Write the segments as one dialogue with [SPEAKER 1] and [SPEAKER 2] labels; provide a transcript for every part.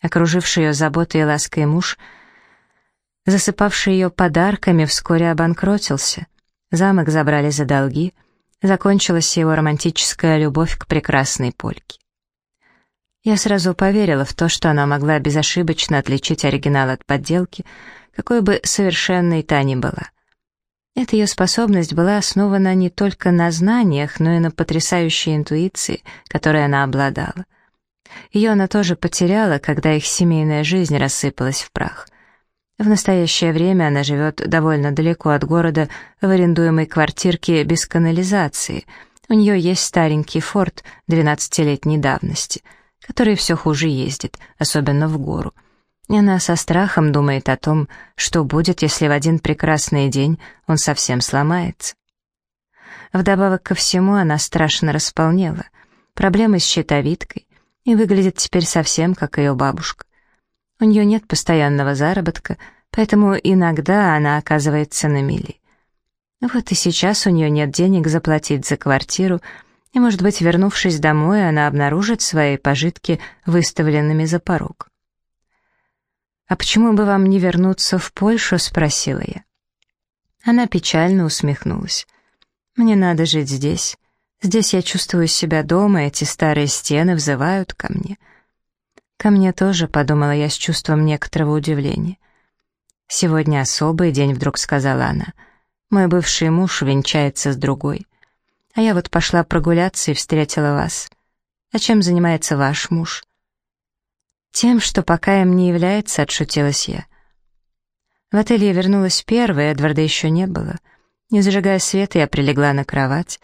[SPEAKER 1] Окруживший ее заботой и лаской муж, засыпавший ее подарками, вскоре обанкротился. Замок забрали за долги, закончилась его романтическая любовь к прекрасной польке. Я сразу поверила в то, что она могла безошибочно отличить оригинал от подделки, какой бы совершенной та ни была. Эта ее способность была основана не только на знаниях, но и на потрясающей интуиции, которой она обладала. Ее она тоже потеряла, когда их семейная жизнь рассыпалась в прах. В настоящее время она живет довольно далеко от города в арендуемой квартирке без канализации. У нее есть старенький форт 12-летней давности, который все хуже ездит, особенно в гору — и она со страхом думает о том, что будет, если в один прекрасный день он совсем сломается. Вдобавок ко всему она страшно располнела, проблемы с щитовидкой, и выглядит теперь совсем как ее бабушка. У нее нет постоянного заработка, поэтому иногда она оказывается на мели. Вот и сейчас у нее нет денег заплатить за квартиру, и, может быть, вернувшись домой, она обнаружит свои пожитки выставленными за порог. «А почему бы вам не вернуться в Польшу?» — спросила я. Она печально усмехнулась. «Мне надо жить здесь. Здесь я чувствую себя дома, эти старые стены взывают ко мне». «Ко мне тоже», — подумала я с чувством некоторого удивления. «Сегодня особый день», — вдруг сказала она. «Мой бывший муж венчается с другой. А я вот пошла прогуляться и встретила вас. А чем занимается ваш муж?» «Тем, что пока им не является», — отшутилась я. В отель я вернулась первой, Эдварда еще не было. Не зажигая света, я прилегла на кровать.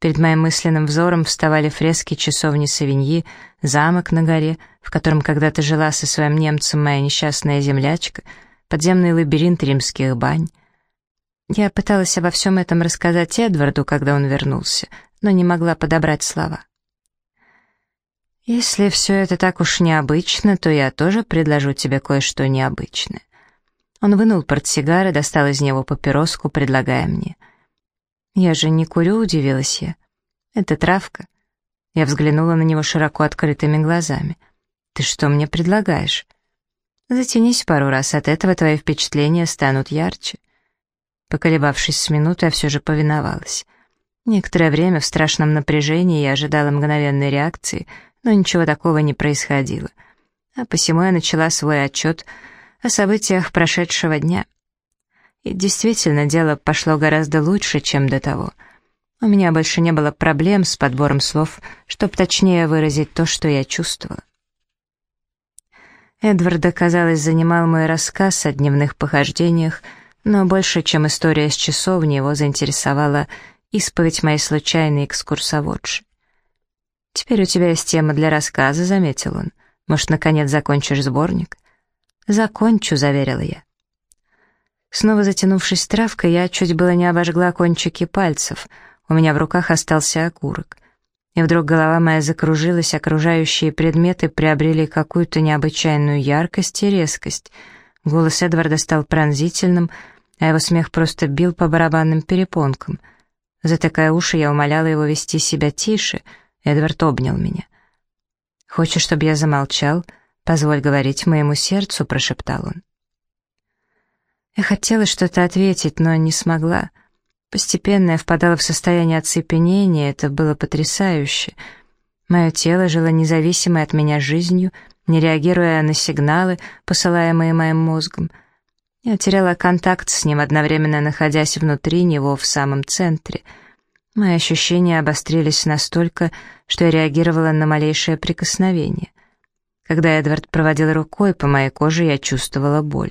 [SPEAKER 1] Перед моим мысленным взором вставали фрески часовни Савиньи, замок на горе, в котором когда-то жила со своим немцем моя несчастная землячка, подземный лабиринт римских бань. Я пыталась обо всем этом рассказать Эдварду, когда он вернулся, но не могла подобрать слова. «Если все это так уж необычно, то я тоже предложу тебе кое-что необычное». Он вынул портсигар и достал из него папироску, предлагая мне. «Я же не курю», — удивилась я. «Это травка». Я взглянула на него широко открытыми глазами. «Ты что мне предлагаешь?» «Затянись пару раз, от этого твои впечатления станут ярче». Поколебавшись с минуты, я все же повиновалась. Некоторое время в страшном напряжении я ожидала мгновенной реакции — но ничего такого не происходило. А посему я начала свой отчет о событиях прошедшего дня. И действительно, дело пошло гораздо лучше, чем до того. У меня больше не было проблем с подбором слов, чтобы точнее выразить то, что я чувствовала. Эдварда, казалось, занимал мой рассказ о дневных похождениях, но больше, чем история с часовни, его заинтересовала исповедь моей случайной экскурсоводши. «Теперь у тебя есть тема для рассказа», — заметил он. «Может, наконец закончишь сборник?» «Закончу», — заверила я. Снова затянувшись травкой, я чуть было не обожгла кончики пальцев. У меня в руках остался окурок. И вдруг голова моя закружилась, окружающие предметы приобрели какую-то необычайную яркость и резкость. Голос Эдварда стал пронзительным, а его смех просто бил по барабанным перепонкам. Затыкая уши, я умоляла его вести себя тише — Эдвард обнял меня. «Хочешь, чтобы я замолчал? Позволь говорить моему сердцу», — прошептал он. Я хотела что-то ответить, но не смогла. Постепенно я впадала в состояние оцепенения, это было потрясающе. Мое тело жило независимой от меня жизнью, не реагируя на сигналы, посылаемые моим мозгом. Я теряла контакт с ним, одновременно находясь внутри него в самом центре — Мои ощущения обострились настолько, что я реагировала на малейшее прикосновение. Когда Эдвард проводил рукой по моей коже, я чувствовала боль.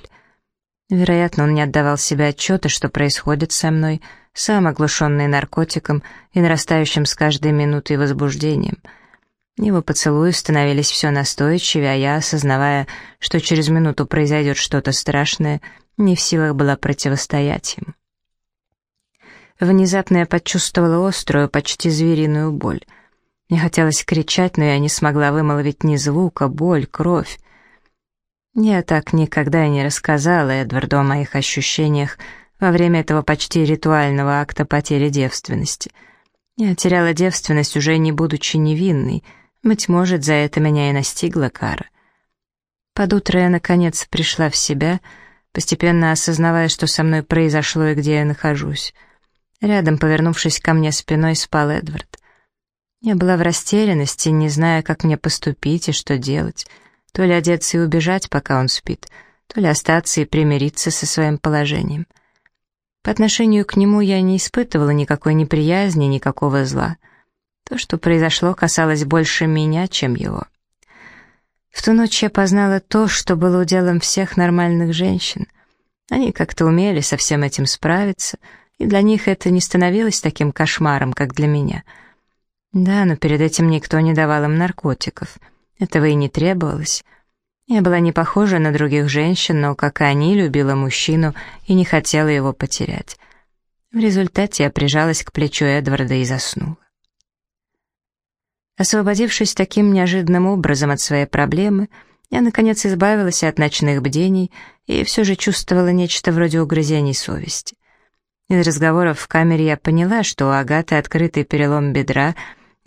[SPEAKER 1] Вероятно, он не отдавал себе отчета, что происходит со мной, сам оглушенный наркотиком и нарастающим с каждой минутой возбуждением. Его поцелуи становились все настойчивее, а я, осознавая, что через минуту произойдет что-то страшное, не в силах была противостоять ему. Внезапно я почувствовала острую, почти звериную боль. Мне хотелось кричать, но я не смогла вымолвить ни звука, боль, кровь. Я так никогда и не рассказала Эдварду о моих ощущениях во время этого почти ритуального акта потери девственности. Я теряла девственность, уже не будучи невинной. Быть может, за это меня и настигла кара. Под утро я, наконец, пришла в себя, постепенно осознавая, что со мной произошло и где я нахожусь. Рядом, повернувшись ко мне спиной, спал Эдвард. Я была в растерянности, не зная, как мне поступить и что делать. То ли одеться и убежать, пока он спит, то ли остаться и примириться со своим положением. По отношению к нему я не испытывала никакой неприязни, никакого зла. То, что произошло, касалось больше меня, чем его. В ту ночь я познала то, что было уделом всех нормальных женщин. Они как-то умели со всем этим справиться, и для них это не становилось таким кошмаром, как для меня. Да, но перед этим никто не давал им наркотиков. Этого и не требовалось. Я была не похожа на других женщин, но, как и они, любила мужчину и не хотела его потерять. В результате я прижалась к плечу Эдварда и заснула. Освободившись таким неожиданным образом от своей проблемы, я, наконец, избавилась от ночных бдений и все же чувствовала нечто вроде угрызений совести. Из разговоров в камере я поняла, что у Агаты открытый перелом бедра,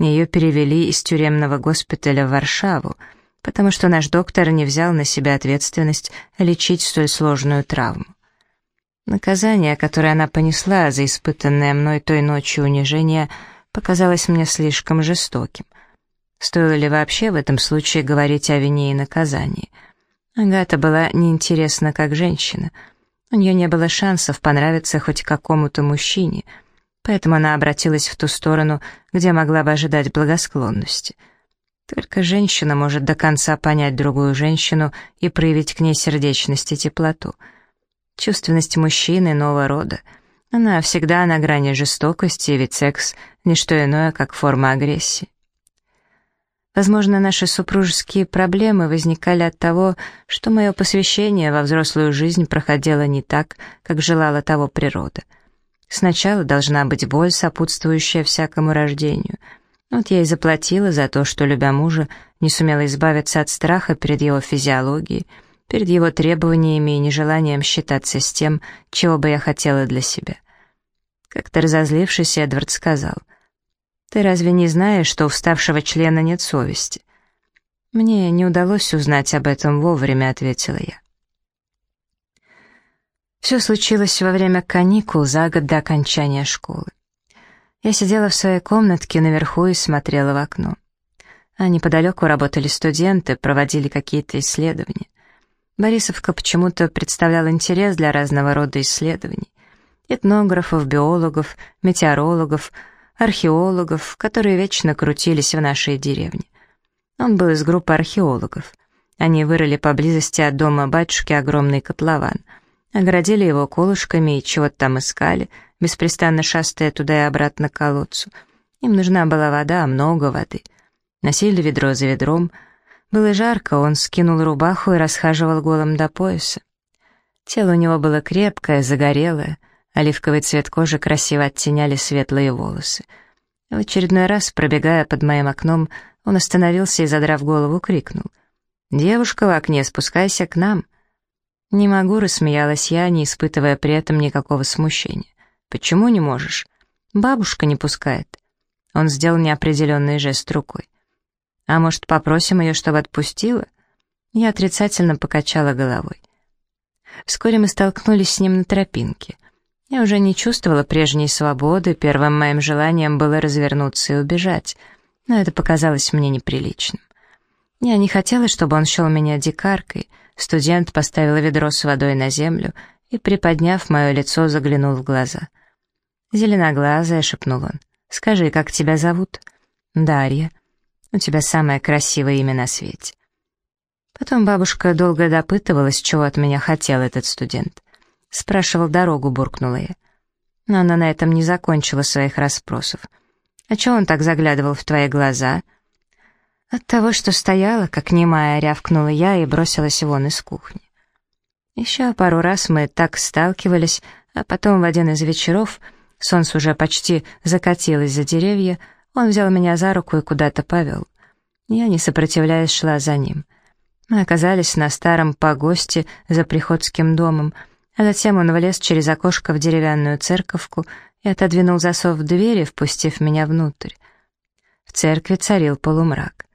[SPEAKER 1] ее перевели из тюремного госпиталя в Варшаву, потому что наш доктор не взял на себя ответственность лечить столь сложную травму. Наказание, которое она понесла за испытанное мной той ночью унижение, показалось мне слишком жестоким. Стоило ли вообще в этом случае говорить о вине и наказании? Агата была неинтересна как женщина. У нее не было шансов понравиться хоть какому-то мужчине, поэтому она обратилась в ту сторону, где могла бы ожидать благосклонности. Только женщина может до конца понять другую женщину и проявить к ней сердечность и теплоту. Чувственность мужчины нового рода. Она всегда на грани жестокости, ведь секс — не что иное, как форма агрессии. Возможно, наши супружеские проблемы возникали от того, что мое посвящение во взрослую жизнь проходило не так, как желала того природа. Сначала должна быть боль, сопутствующая всякому рождению. Вот я и заплатила за то, что, любя мужа, не сумела избавиться от страха перед его физиологией, перед его требованиями и нежеланием считаться с тем, чего бы я хотела для себя. Как-то разозлившись, Эдвард сказал — ты разве не знаешь, что у вставшего члена нет совести? Мне не удалось узнать об этом вовремя, ответила я. Все случилось во время каникул за год до окончания школы. Я сидела в своей комнатке наверху и смотрела в окно. А неподалеку работали студенты, проводили какие-то исследования. Борисовка почему-то представлял интерес для разного рода исследований. Этнографов, биологов, метеорологов — археологов, которые вечно крутились в нашей деревне. Он был из группы археологов. Они вырыли поблизости от дома батюшки огромный котлован, оградили его колышками и чего-то там искали, беспрестанно шастая туда и обратно к колодцу. Им нужна была вода, много воды. Носили ведро за ведром. Было жарко, он скинул рубаху и расхаживал голым до пояса. Тело у него было крепкое, загорелое, Оливковый цвет кожи красиво оттеняли светлые волосы. В очередной раз, пробегая под моим окном, он остановился и, задрав голову, крикнул. «Девушка в окне, спускайся к нам!» «Не могу», — рассмеялась я, не испытывая при этом никакого смущения. «Почему не можешь?» «Бабушка не пускает». Он сделал неопределенный жест рукой. «А может, попросим ее, чтобы отпустила?» Я отрицательно покачала головой. Вскоре мы столкнулись с ним на тропинке — я уже не чувствовала прежней свободы, первым моим желанием было развернуться и убежать, но это показалось мне неприличным. Я не хотела, чтобы он счел меня дикаркой. Студент поставил ведро с водой на землю и, приподняв мое лицо, заглянул в глаза. «Зеленоглазая», — шепнул он, — «скажи, как тебя зовут?» «Дарья. У тебя самое красивое имя на свете». Потом бабушка долго допытывалась, чего от меня хотел этот студент. Спрашивал дорогу, буркнула я. Но она на этом не закончила своих расспросов. «А чё он так заглядывал в твои глаза?» От того, что стояла, как немая, рявкнула я и бросилась вон из кухни. Еще пару раз мы так сталкивались, а потом в один из вечеров, солнце уже почти закатилось за деревья, он взял меня за руку и куда-то повел. Я, не сопротивляясь, шла за ним. Мы оказались на старом погосте за приходским домом, а затем он влез через окошко в деревянную церковку и отодвинул засов в двери, впустив меня внутрь. В церкви царил полумрак.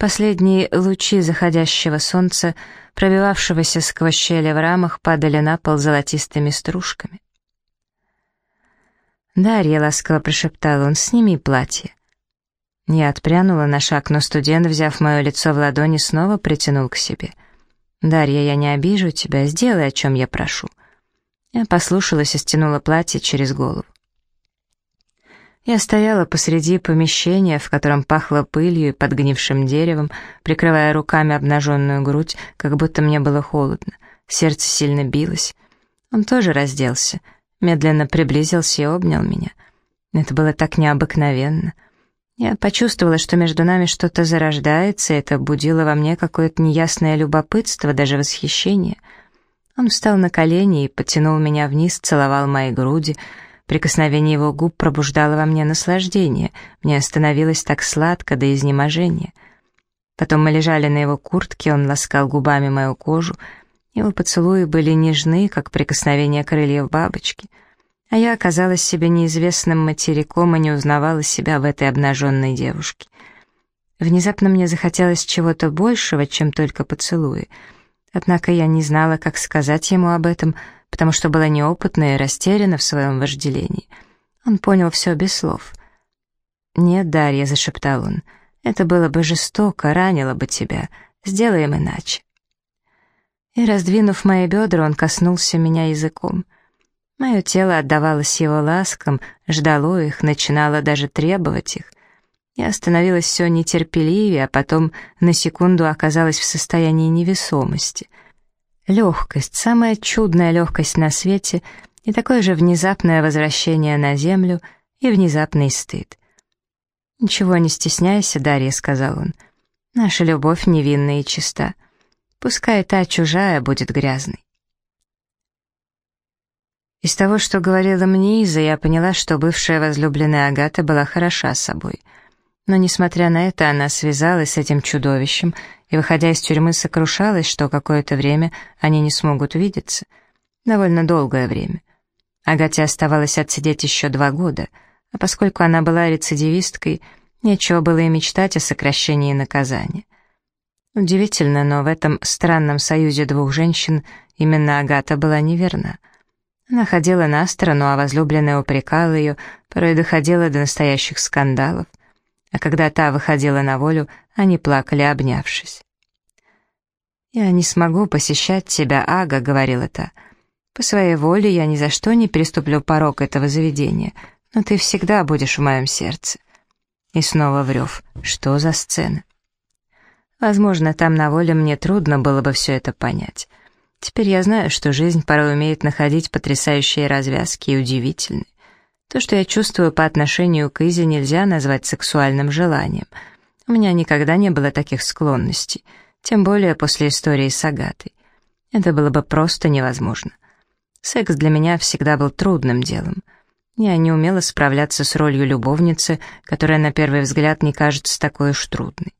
[SPEAKER 1] Последние лучи заходящего солнца, пробивавшегося сквозь щели в рамах, падали на пол золотистыми стружками. «Дарья», — ласково прошептал он, — «сними платье». Я отпрянула на шаг, но студент, взяв мое лицо в ладони, снова притянул к себе. «Дарья, я не обижу тебя, сделай, о чем я прошу». Я послушалась и стянула платье через голову. Я стояла посреди помещения, в котором пахло пылью и подгнившим деревом, прикрывая руками обнаженную грудь, как будто мне было холодно. Сердце сильно билось. Он тоже разделся, медленно приблизился и обнял меня. Это было так необыкновенно. Я почувствовала, что между нами что-то зарождается, и это будило во мне какое-то неясное любопытство, даже восхищение. Он встал на колени и потянул меня вниз, целовал мои груди, Прикосновение его губ пробуждало во мне наслаждение, мне становилось так сладко до изнеможения. Потом мы лежали на его куртке, он ласкал губами мою кожу, его поцелуи были нежны, как прикосновение крыльев бабочки, а я оказалась себе неизвестным материком и не узнавала себя в этой обнаженной девушке. Внезапно мне захотелось чего-то большего, чем только поцелуи, однако я не знала, как сказать ему об этом, — потому что была неопытна и растеряна в своем вожделении. Он понял все без слов. «Нет, Дарья», — зашептал он, — «это было бы жестоко, ранило бы тебя. Сделаем иначе». И, раздвинув мои бедра, он коснулся меня языком. Мое тело отдавалось его ласкам, ждало их, начинало даже требовать их. Я становилась все нетерпеливее, а потом на секунду оказалась в состоянии невесомости — Легкость, самая чудная легкость на свете, и такое же внезапное возвращение на землю и внезапный стыд. «Ничего не стесняйся, Дарья», — сказал он. «Наша любовь невинна и чиста. Пускай та чужая будет грязной». Из того, что говорила мне Иза, я поняла, что бывшая возлюбленная Агата была хороша собой — но, несмотря на это, она связалась с этим чудовищем и, выходя из тюрьмы, сокрушалась, что какое-то время они не смогут видеться. Довольно долгое время. Агате оставалось отсидеть еще два года, а поскольку она была рецидивисткой, нечего было и мечтать о сокращении наказания. Удивительно, но в этом странном союзе двух женщин именно Агата была неверна. Она ходила на сторону, а возлюбленная упрекала ее, порой доходила до настоящих скандалов а когда та выходила на волю, они плакали, обнявшись. «Я не смогу посещать тебя, Ага», — говорила та. «По своей воле я ни за что не переступлю порог этого заведения, но ты всегда будешь в моем сердце». И снова врев. «Что за сцена?» Возможно, там на воле мне трудно было бы все это понять. Теперь я знаю, что жизнь порой умеет находить потрясающие развязки и удивительные. То, что я чувствую по отношению к Изе, нельзя назвать сексуальным желанием. У меня никогда не было таких склонностей, тем более после истории с Агатой. Это было бы просто невозможно. Секс для меня всегда был трудным делом. Я не умела справляться с ролью любовницы, которая на первый взгляд не кажется такой уж трудной.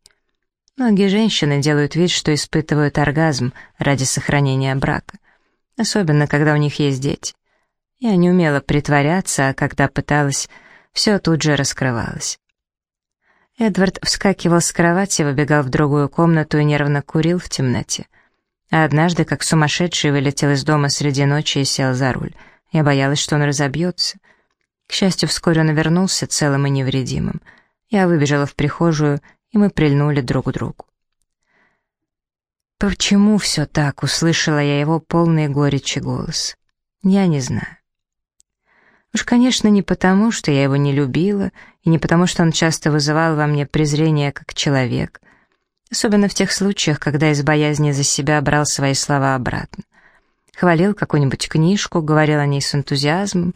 [SPEAKER 1] Многие женщины делают вид, что испытывают оргазм ради сохранения брака, особенно когда у них есть дети. Я не умела притворяться, а когда пыталась, все тут же раскрывалось. Эдвард вскакивал с кровати, выбегал в другую комнату и нервно курил в темноте. А однажды, как сумасшедший, вылетел из дома среди ночи и сел за руль. Я боялась, что он разобьется. К счастью, вскоре он вернулся целым и невредимым. Я выбежала в прихожую, и мы прильнули друг к другу. «Почему все так?» — услышала я его полный горечи голос. «Я не знаю. Уж, конечно, не потому, что я его не любила, и не потому, что он часто вызывал во мне презрение как человек, особенно в тех случаях, когда из боязни за себя брал свои слова обратно. Хвалил какую-нибудь книжку, говорил о ней с энтузиазмом,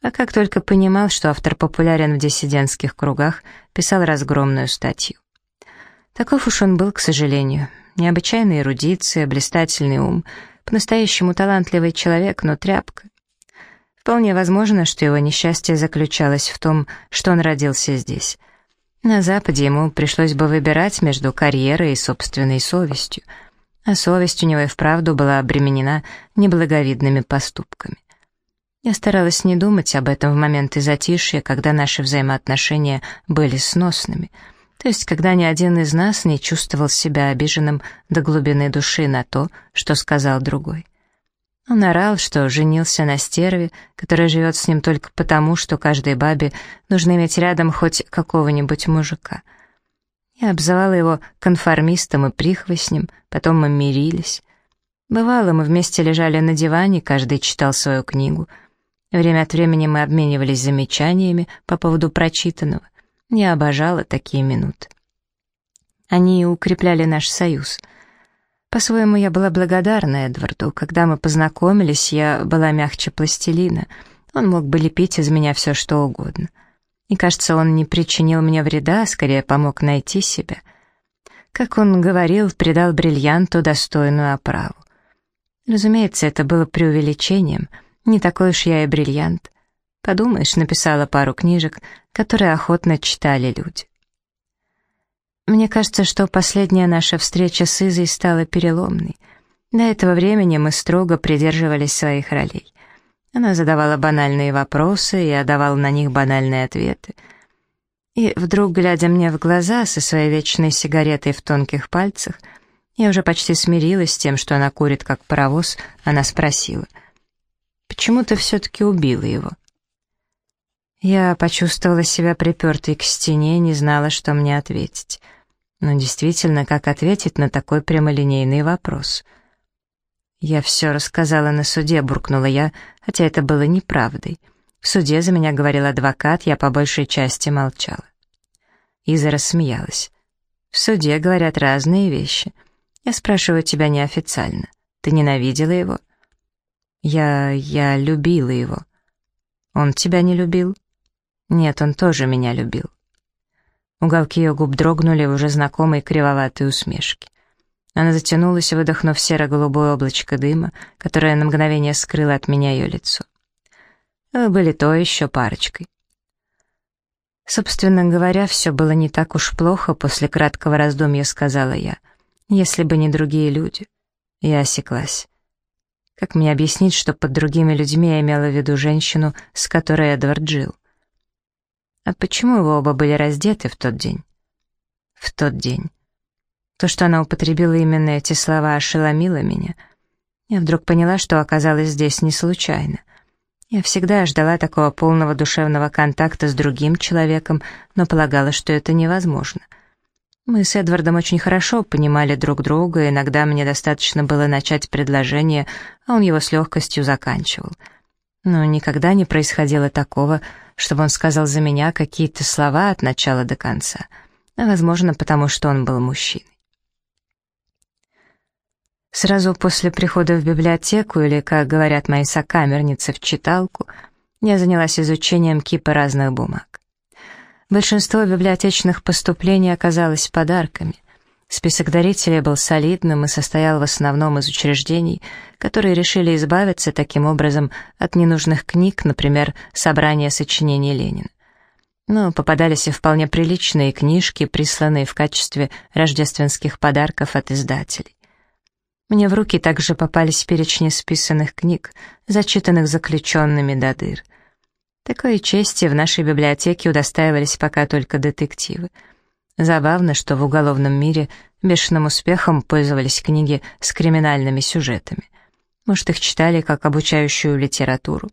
[SPEAKER 1] а как только понимал, что автор популярен в диссидентских кругах, писал разгромную статью. Таков уж он был, к сожалению. Необычайная эрудиция, блистательный ум, по-настоящему талантливый человек, но тряпка. Вполне возможно, что его несчастье заключалось в том, что он родился здесь. На Западе ему пришлось бы выбирать между карьерой и собственной совестью, а совесть у него и вправду была обременена неблаговидными поступками. Я старалась не думать об этом в моменты затишья, когда наши взаимоотношения были сносными. То есть, когда ни один из нас не чувствовал себя обиженным до глубины души на то, что сказал другой. Он орал, что женился на стерве, которая живет с ним только потому, что каждой бабе нужно иметь рядом хоть какого-нибудь мужика. Я обзывала его конформистом и прихвостнем, потом мы мирились. Бывало, мы вместе лежали на диване, каждый читал свою книгу. Время от времени мы обменивались замечаниями по поводу прочитанного. Я обожала такие минуты. Они укрепляли наш союз — по-своему, я была благодарна Эдварду. Когда мы познакомились, я была мягче пластилина. Он мог бы лепить из меня все, что угодно. И, кажется, он не причинил мне вреда, а скорее помог найти себя. Как он говорил, придал бриллианту достойную оправу. Разумеется, это было преувеличением. Не такой уж я и бриллиант. Подумаешь, написала пару книжек, которые охотно читали люди. Мне кажется, что последняя наша встреча с Изой стала переломной. До этого времени мы строго придерживались своих ролей. Она задавала банальные вопросы, я давал на них банальные ответы. И вдруг, глядя мне в глаза со своей вечной сигаретой в тонких пальцах, я уже почти смирилась с тем, что она курит как паровоз, она спросила, «Почему ты все-таки убила его?» Я почувствовала себя припертой к стене, не знала, что мне ответить. Но действительно, как ответить на такой прямолинейный вопрос? «Я все рассказала на суде», — буркнула я, хотя это было неправдой. В суде за меня говорил адвокат, я по большей части молчала. Иза рассмеялась. «В суде говорят разные вещи. Я спрашиваю тебя неофициально. Ты ненавидела его?» «Я... я любила его». «Он тебя не любил?» «Нет, он тоже меня любил». Уголки ее губ дрогнули в уже знакомой кривоватой усмешке. Она затянулась, выдохнув серо-голубое облачко дыма, которое на мгновение скрыло от меня ее лицо. Вы были то еще парочкой. Собственно говоря, все было не так уж плохо, после краткого раздумья сказала я. Если бы не другие люди. Я осеклась. Как мне объяснить, что под другими людьми я имела в виду женщину, с которой Эдвард жил? А почему вы оба были раздеты в тот день? В тот день. То, что она употребила именно эти слова, ошеломило меня. Я вдруг поняла, что оказалась здесь не случайно. Я всегда ждала такого полного душевного контакта с другим человеком, но полагала, что это невозможно. Мы с Эдвардом очень хорошо понимали друг друга, иногда мне достаточно было начать предложение, а он его с легкостью заканчивал. Но никогда не происходило такого, чтобы он сказал за меня какие-то слова от начала до конца. Возможно, потому что он был мужчиной. Сразу после прихода в библиотеку, или, как говорят мои сокамерницы, в читалку, я занялась изучением кипа разных бумаг. Большинство библиотечных поступлений оказалось подарками — Список дарителей был солидным и состоял в основном из учреждений, которые решили избавиться таким образом от ненужных книг, например, собрания сочинений Ленина. Но попадались и вполне приличные книжки, присланные в качестве рождественских подарков от издателей. Мне в руки также попались перечни списанных книг, зачитанных заключенными до дыр. Такой чести в нашей библиотеке удостаивались пока только детективы — Забавно, что в уголовном мире бешеным успехом пользовались книги с криминальными сюжетами. Может, их читали как обучающую литературу.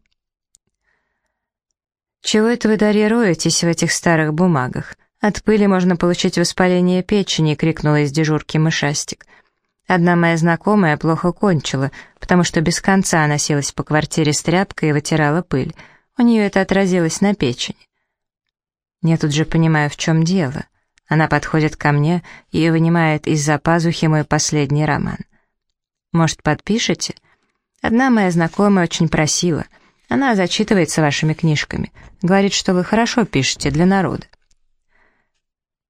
[SPEAKER 1] «Чего это вы, Дарья, роетесь в этих старых бумагах? От пыли можно получить воспаление печени», — крикнула из дежурки мышастик. Одна моя знакомая плохо кончила, потому что без конца носилась по квартире с тряпкой и вытирала пыль. У нее это отразилось на печени. Я тут же понимаю, в чем дело. Она подходит ко мне и вынимает из-за пазухи мой последний роман. «Может, подпишете?» Одна моя знакомая очень просила. Она зачитывается вашими книжками. Говорит, что вы хорошо пишете для народа.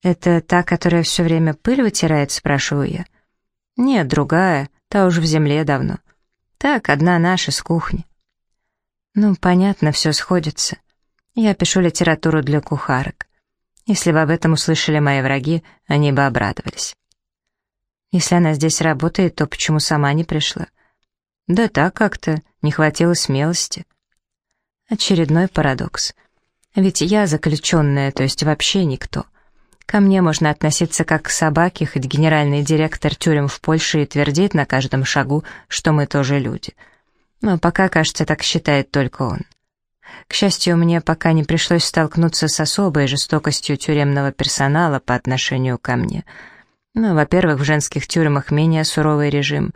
[SPEAKER 1] «Это та, которая все время пыль вытирает?» — спрашиваю я. «Нет, другая, та уж в земле давно. Так, одна наша с кухни». «Ну, понятно, все сходится. Я пишу литературу для кухарок. Если бы об этом услышали мои враги, они бы обрадовались. Если она здесь работает, то почему сама не пришла? Да так как-то, не хватило смелости. Очередной парадокс. Ведь я заключенная, то есть вообще никто. Ко мне можно относиться как к собаке, хоть генеральный директор тюрем в Польше и твердит на каждом шагу, что мы тоже люди. Но пока, кажется, так считает только он. К счастью, мне пока не пришлось столкнуться с особой жестокостью тюремного персонала по отношению ко мне. Ну, во-первых, в женских тюрьмах менее суровый режим,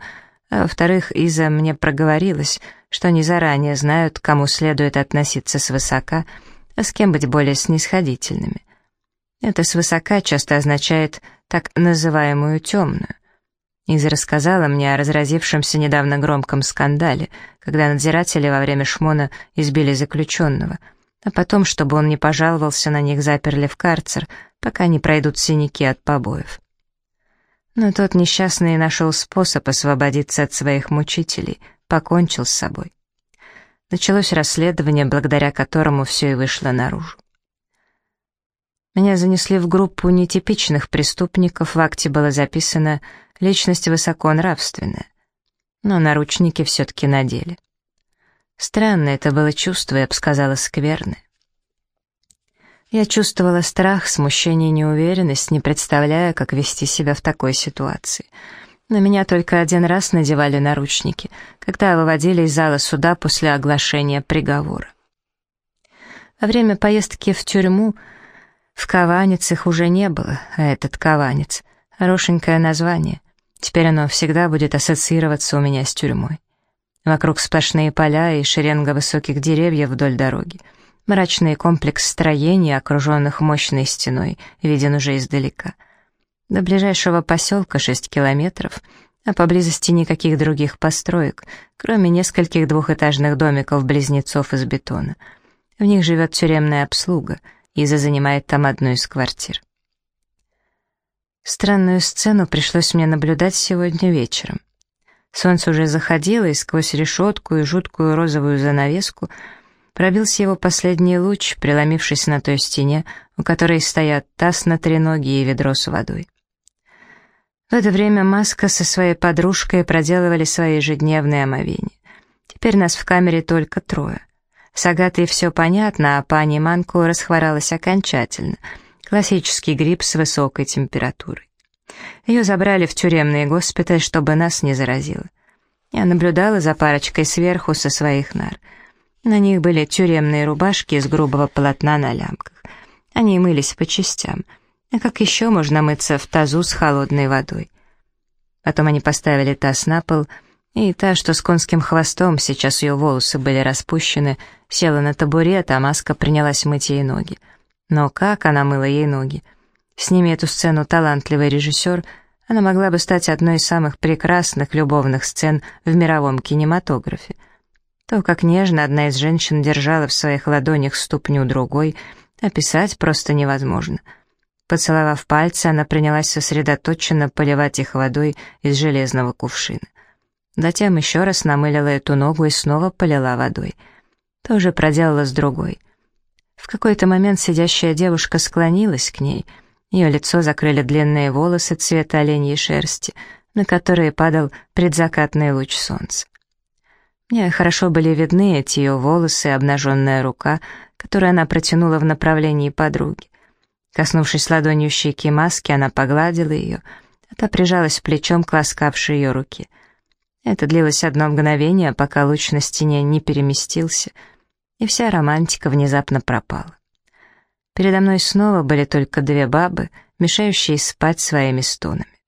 [SPEAKER 1] а во-вторых, Иза мне проговорилась, что они заранее знают, к кому следует относиться свысока, а с кем быть более снисходительными. Это свысока часто означает так называемую темную. Иза рассказала мне о разразившемся недавно громком скандале, когда надзиратели во время шмона избили заключенного, а потом, чтобы он не пожаловался на них, заперли в карцер, пока не пройдут синяки от побоев. Но тот несчастный нашел способ освободиться от своих мучителей, покончил с собой. Началось расследование, благодаря которому все и вышло наружу. Меня занесли в группу нетипичных преступников, в акте было записано «личность высоконравственная». Но наручники все-таки надели. Странно это было чувство, я бы сказала, скверное. Я чувствовала страх, смущение и неуверенность, не представляя, как вести себя в такой ситуации. На меня только один раз надевали наручники, когда выводили из зала суда после оглашения приговора. Во время поездки в тюрьму в Кованец их уже не было, а этот Кованец — хорошенькое название. Теперь оно всегда будет ассоциироваться у меня с тюрьмой. Вокруг сплошные поля и шеренга высоких деревьев вдоль дороги. Мрачный комплекс строений, окруженных мощной стеной, виден уже издалека. До ближайшего поселка 6 километров, а поблизости никаких других построек, кроме нескольких двухэтажных домиков-близнецов из бетона. В них живет тюремная обслуга — Иза занимает там одну из квартир. Странную сцену пришлось мне наблюдать сегодня вечером. Солнце уже заходило, и сквозь решетку и жуткую розовую занавеску пробился его последний луч, преломившись на той стене, у которой стоят таз на треноги и ведро с водой. В это время Маска со своей подружкой проделывали свои ежедневные омовения. Теперь нас в камере только трое. С Агатой все понятно, а пани Манку расхворалась окончательно. Классический грипп с высокой температурой. Ее забрали в тюремный госпиталь, чтобы нас не заразило. Я наблюдала за парочкой сверху со своих нар. На них были тюремные рубашки из грубого полотна на лямках. Они мылись по частям. А как еще можно мыться в тазу с холодной водой? Потом они поставили таз на пол — и та, что с конским хвостом, сейчас ее волосы были распущены, села на табурет, а маска принялась мыть ей ноги. Но как она мыла ей ноги? Сними эту сцену талантливый режиссер, она могла бы стать одной из самых прекрасных любовных сцен в мировом кинематографе. То, как нежно одна из женщин держала в своих ладонях ступню другой, описать просто невозможно. Поцеловав пальцы, она принялась сосредоточенно поливать их водой из железного кувшина. Затем еще раз намылила эту ногу и снова полила водой. Тоже проделала с другой. В какой-то момент сидящая девушка склонилась к ней. Ее лицо закрыли длинные волосы цвета оленьей шерсти, на которые падал предзакатный луч солнца. Мне хорошо были видны эти ее волосы и обнаженная рука, которую она протянула в направлении подруги. Коснувшись ладонью щеки маски, она погладила ее, а та прижалась плечом к ласкавшей ее руке — это длилось одно мгновение, пока луч на стене не переместился, и вся романтика внезапно пропала. Передо мной снова были только две бабы, мешающие спать своими стонами.